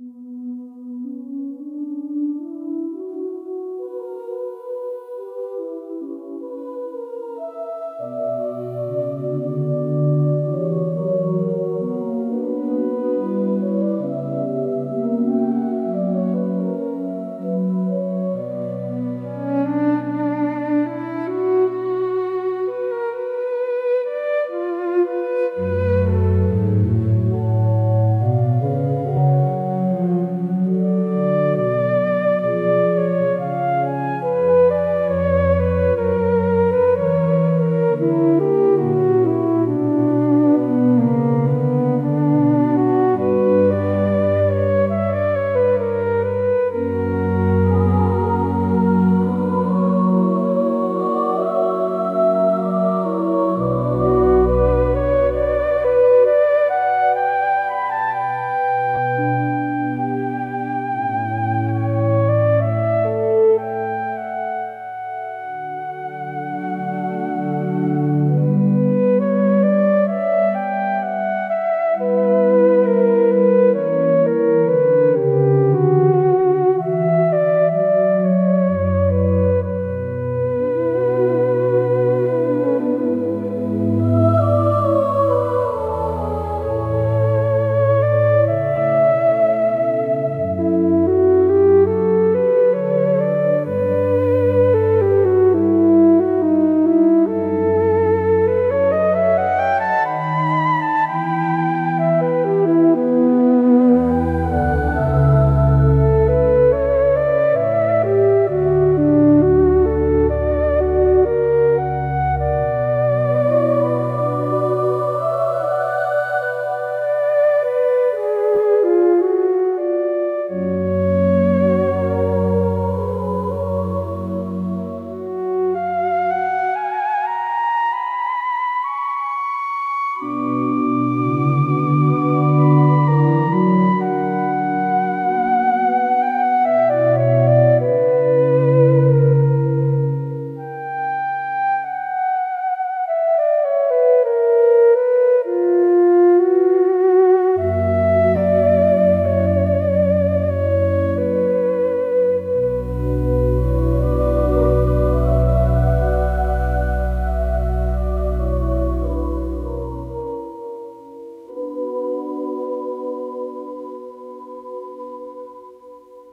Mm-hmm.